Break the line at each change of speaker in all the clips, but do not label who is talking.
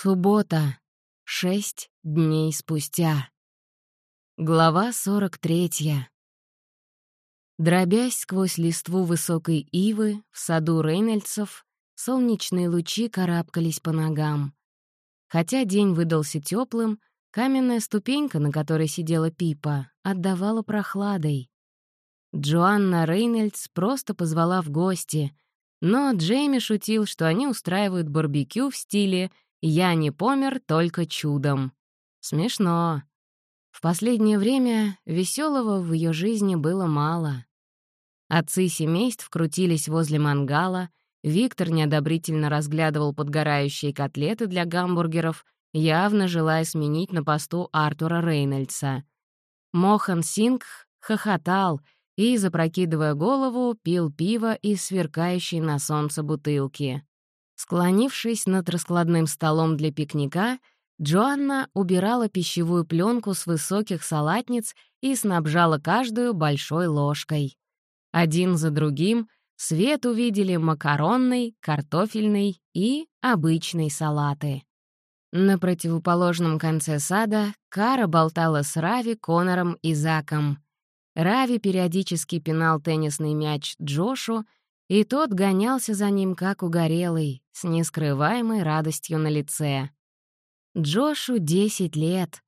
Суббота. Шесть дней спустя. Глава 43. Дробясь сквозь листву высокой ивы, в саду Рейнольдсов, солнечные лучи карабкались по ногам. Хотя день выдался теплым, каменная ступенька, на которой сидела Пипа, отдавала прохладой. Джоанна Рейнольдс просто позвала в гости, но Джейми шутил, что они устраивают барбекю в стиле — я не помер только чудом. Смешно. В последнее время веселого в ее жизни было мало. Отцы семейств крутились возле мангала, Виктор неодобрительно разглядывал подгорающие котлеты для гамбургеров, явно желая сменить на посту Артура Рейнольдса. Мохан Сингх хохотал и, запрокидывая голову, пил пиво из сверкающей на солнце бутылки. Склонившись над раскладным столом для пикника, Джоанна убирала пищевую пленку с высоких салатниц и снабжала каждую большой ложкой. Один за другим свет увидели макаронный, картофельный и обычный салаты. На противоположном конце сада Кара болтала с Рави, Конором и Заком. Рави периодически пинал теннисный мяч Джошу, и тот гонялся за ним, как угорелый, с нескрываемой радостью на лице. Джошу 10 лет.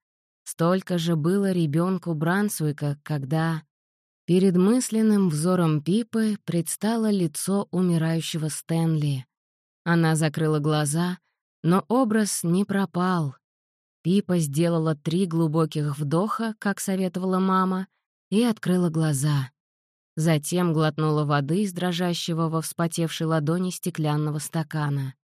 Столько же было ребенку Брансуика, когда... Перед мысленным взором Пипы предстало лицо умирающего Стэнли. Она закрыла глаза, но образ не пропал. Пипа сделала три глубоких вдоха, как советовала мама, и открыла глаза. Затем глотнула воды из дрожащего во вспотевшей ладони стеклянного стакана.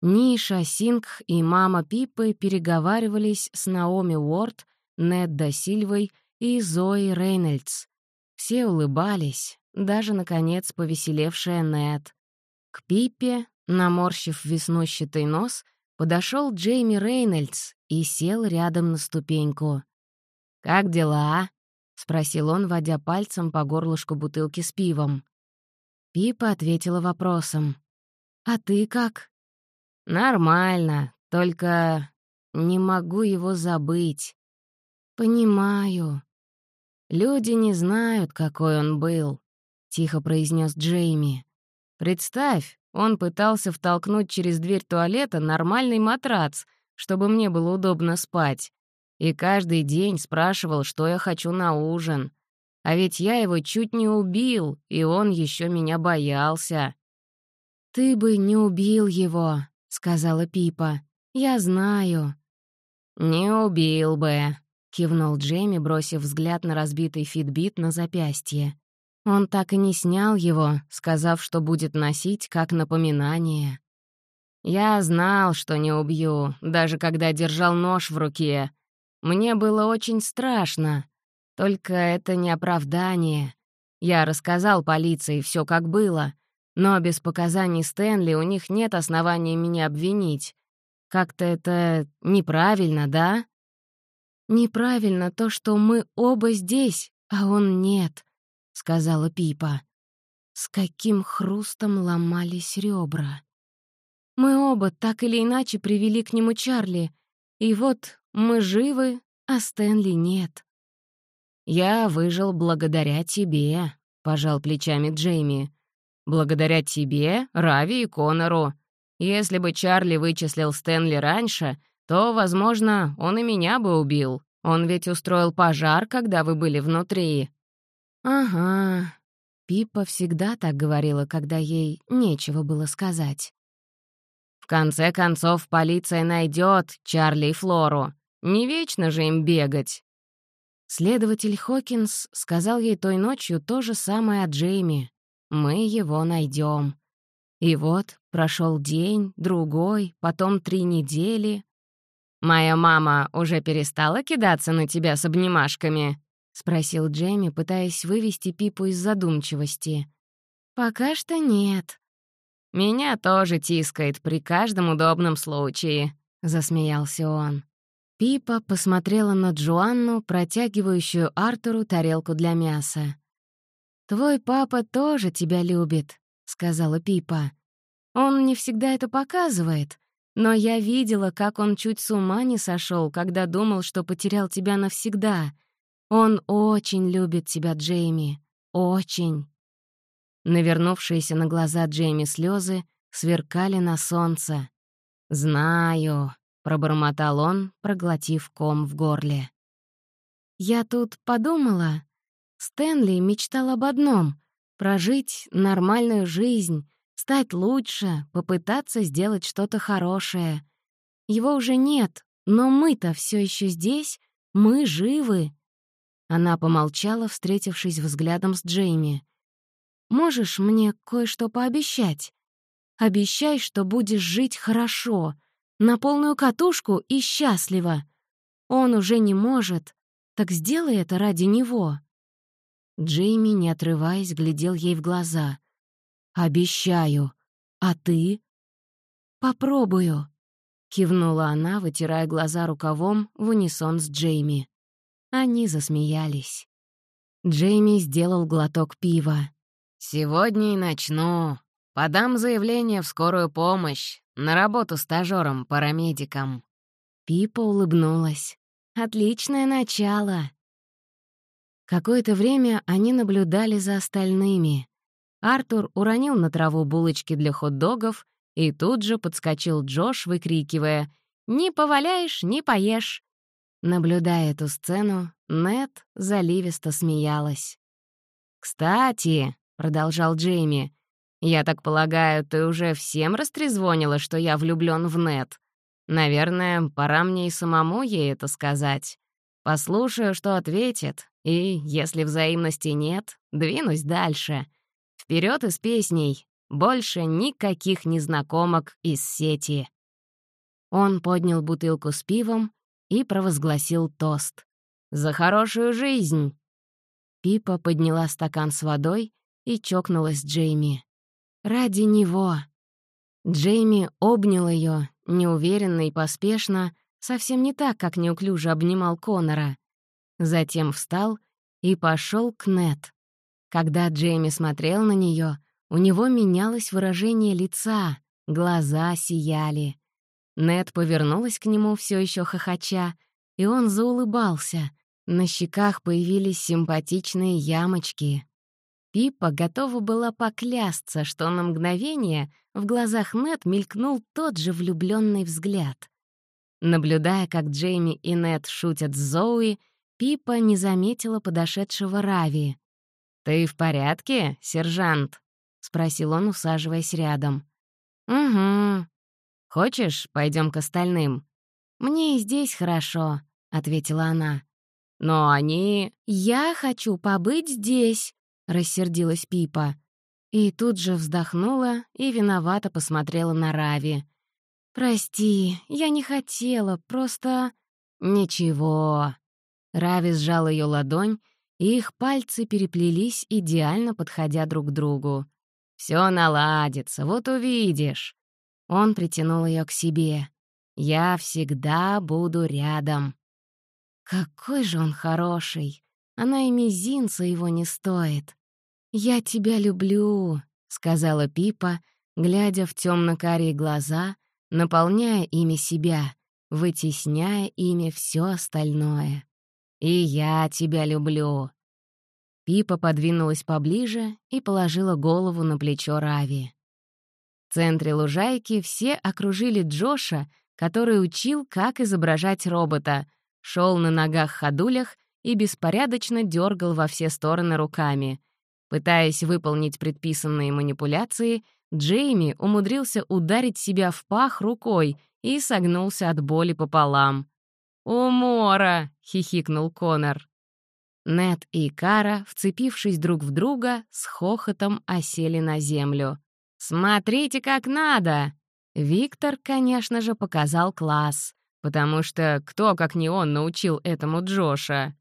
Ниша, Сингх и мама Пипы переговаривались с Наоми Уорд, Недда Сильвой и Зои Рейнольдс. Все улыбались, даже, наконец, повеселевшая Нед. К Пипе, наморщив веснущатый нос, подошел Джейми Рейнольдс и сел рядом на ступеньку. «Как дела?» — спросил он, водя пальцем по горлышку бутылки с пивом. Пипа ответила вопросом. «А ты как?» «Нормально, только не могу его забыть». «Понимаю». «Люди не знают, какой он был», — тихо произнес Джейми. «Представь, он пытался втолкнуть через дверь туалета нормальный матрац, чтобы мне было удобно спать и каждый день спрашивал, что я хочу на ужин. А ведь я его чуть не убил, и он еще меня боялся. «Ты бы не убил его», — сказала Пипа. «Я знаю». «Не убил бы», — кивнул Джейми, бросив взгляд на разбитый фитбит на запястье. Он так и не снял его, сказав, что будет носить как напоминание. «Я знал, что не убью, даже когда держал нож в руке», мне было очень страшно. Только это не оправдание. Я рассказал полиции все как было, но без показаний Стэнли у них нет оснований меня обвинить. Как-то это неправильно, да? «Неправильно то, что мы оба здесь, а он нет», — сказала Пипа. С каким хрустом ломались ребра. Мы оба так или иначе привели к нему Чарли, и вот мы живы, а Стэнли нет. «Я выжил благодаря тебе», — пожал плечами Джейми. «Благодаря тебе, Рави и Конору. Если бы Чарли вычислил Стэнли раньше, то, возможно, он и меня бы убил. Он ведь устроил пожар, когда вы были внутри». «Ага». Пипа всегда так говорила, когда ей нечего было сказать. «В конце концов, полиция найдет Чарли и Флору. Не вечно же им бегать. Следователь Хокинс сказал ей той ночью то же самое о Джейми. «Мы его найдем. И вот прошел день, другой, потом три недели. «Моя мама уже перестала кидаться на тебя с обнимашками?» — спросил Джейми, пытаясь вывести Пипу из задумчивости. «Пока что нет». «Меня тоже тискает при каждом удобном случае», — засмеялся он. Пипа посмотрела на Джоанну, протягивающую Артуру тарелку для мяса. «Твой папа тоже тебя любит», — сказала Пипа. «Он не всегда это показывает, Но я видела, как он чуть с ума не сошел, когда думал, что потерял тебя навсегда. Он очень любит тебя, Джейми. Очень. Навернувшиеся на глаза Джейми слезы сверкали на солнце. «Знаю», — пробормотал он, проглотив ком в горле. «Я тут подумала. Стэнли мечтал об одном — прожить нормальную жизнь, стать лучше, попытаться сделать что-то хорошее. Его уже нет, но мы-то все еще здесь, мы живы». Она помолчала, встретившись взглядом с Джейми. «Можешь мне кое-что пообещать? Обещай, что будешь жить хорошо, на полную катушку и счастливо. Он уже не может, так сделай это ради него». Джейми, не отрываясь, глядел ей в глаза — «Обещаю. А ты?» «Попробую», — кивнула она, вытирая глаза рукавом в унисон с Джейми. Они засмеялись. Джейми сделал глоток пива.
«Сегодня и начну. Подам заявление в скорую помощь. На работу стажёром-парамедиком».
Пипа улыбнулась. «Отличное начало». Какое-то время они наблюдали за остальными. Артур уронил на траву булочки для хот-догов, и тут же подскочил Джош, выкрикивая «Не поваляешь, не поешь!». Наблюдая эту сцену, Нет заливисто смеялась. «Кстати», — продолжал Джейми, «я так полагаю, ты уже всем растрезвонила, что я влюблён в Нет. Наверное, пора мне и самому ей это сказать. Послушаю, что ответит, и, если взаимности нет, двинусь дальше». Вперед из песней! Больше никаких незнакомок из сети!» Он поднял бутылку с пивом и провозгласил тост. «За хорошую жизнь!» Пипа подняла стакан с водой и чокнулась с Джейми. «Ради него!» Джейми обнял ее, неуверенно и поспешно, совсем не так, как неуклюже обнимал Конора. Затем встал и пошел к Нет. Когда Джейми смотрел на нее, у него менялось выражение лица, глаза сияли. Нед повернулась к нему, все еще хохоча, и он заулыбался. На щеках появились симпатичные ямочки. Пипа готова была поклясться, что на мгновение в глазах Нед мелькнул тот же влюбленный взгляд. Наблюдая, как Джейми и Нед шутят с Зоуи, Пипа не заметила подошедшего Рави. «Ты в порядке, сержант?» — спросил он, усаживаясь рядом. «Угу. Хочешь, пойдем к остальным?» «Мне и здесь хорошо», — ответила она. «Но они...» «Я хочу побыть здесь», — рассердилась Пипа. И тут же вздохнула и виновато посмотрела на Рави. «Прости, я не хотела, просто...» «Ничего». Рави сжал ее ладонь и их пальцы переплелись, идеально подходя друг к другу. Все наладится, вот увидишь». Он притянул ее к себе. «Я всегда буду рядом». Какой же он хороший! Она и мизинца его не стоит. «Я тебя люблю», — сказала Пипа, глядя в темно-карие глаза, наполняя ими себя, вытесняя ими все остальное. «И я тебя люблю». Пипа подвинулась поближе и положила голову на плечо Рави. В центре лужайки все окружили Джоша, который учил, как изображать робота, шел на ногах-ходулях и беспорядочно дергал во все стороны руками. Пытаясь выполнить предписанные манипуляции, Джейми умудрился ударить себя в пах рукой и согнулся от боли пополам. «Умора!» — хихикнул Конор. Нед и Кара, вцепившись друг в друга, с хохотом осели на землю. «Смотрите, как надо!» Виктор, конечно же, показал класс, потому что кто, как не он, научил этому Джоша?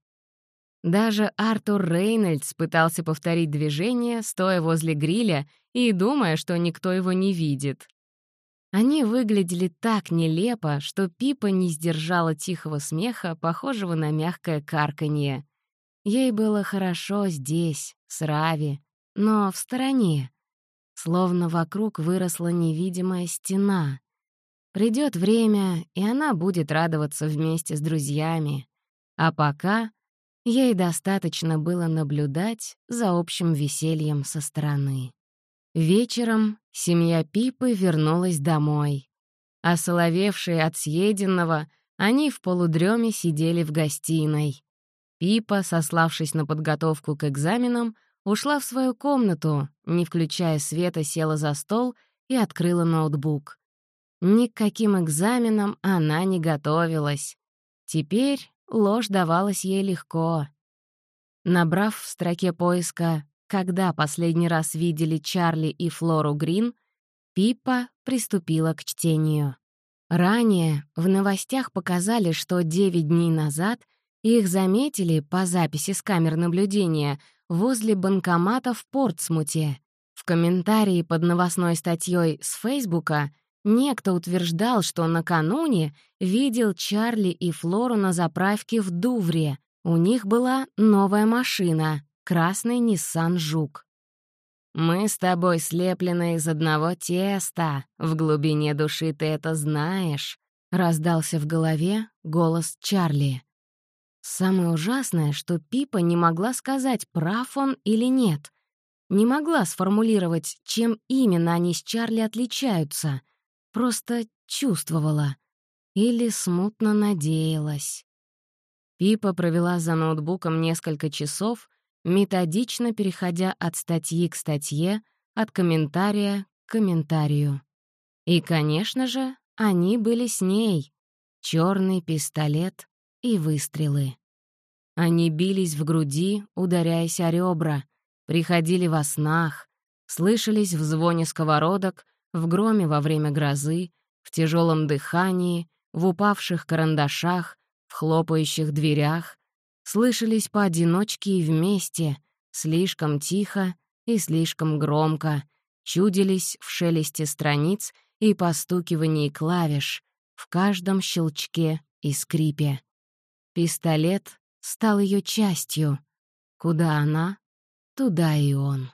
Даже Артур Рейнольдс пытался повторить движение, стоя возле гриля и думая, что никто его не видит. Они выглядели так нелепо, что Пипа не сдержала тихого смеха, похожего на мягкое карканье. Ей было хорошо здесь, с Рави, но в стороне. Словно вокруг выросла невидимая стена. Придет время, и она будет радоваться вместе с друзьями. А пока ей достаточно было наблюдать за общим весельем со стороны. Вечером семья Пипы вернулась домой. Осоловевшие от съеденного, они в полудреме сидели в гостиной. Пипа, сославшись на подготовку к экзаменам, ушла в свою комнату, не включая света, села за стол и открыла ноутбук. Ни к каким экзаменам она не готовилась. Теперь ложь давалась ей легко. Набрав в строке поиска «Когда последний раз видели Чарли и Флору Грин», Пиппа приступила к чтению. Ранее в новостях показали, что 9 дней назад их заметили по записи с камер наблюдения возле банкомата в Портсмуте. В комментарии под новостной статьей с Фейсбука Некто утверждал, что накануне видел Чарли и Флору на заправке в Дувре. У них была новая машина — красный Nissan Жук. «Мы с тобой слеплены из одного теста. В глубине души ты это знаешь», — раздался в голове голос Чарли. Самое ужасное, что Пипа не могла сказать, прав он или нет. Не могла сформулировать, чем именно они с Чарли отличаются. Просто чувствовала. Или смутно надеялась. Пипа провела за ноутбуком несколько часов, методично переходя от статьи к статье, от комментария к комментарию. И, конечно же, они были с ней. Черный пистолет и выстрелы. Они бились в груди, ударяясь о ребра, приходили во снах, слышались в звоне сковородок, в громе во время грозы, в тяжелом дыхании, в упавших карандашах, в хлопающих дверях, слышались поодиночке и вместе, слишком тихо и слишком громко, чудились в шелесте страниц и постукивании клавиш, в каждом щелчке и скрипе. Пистолет стал ее частью. Куда она, туда и он.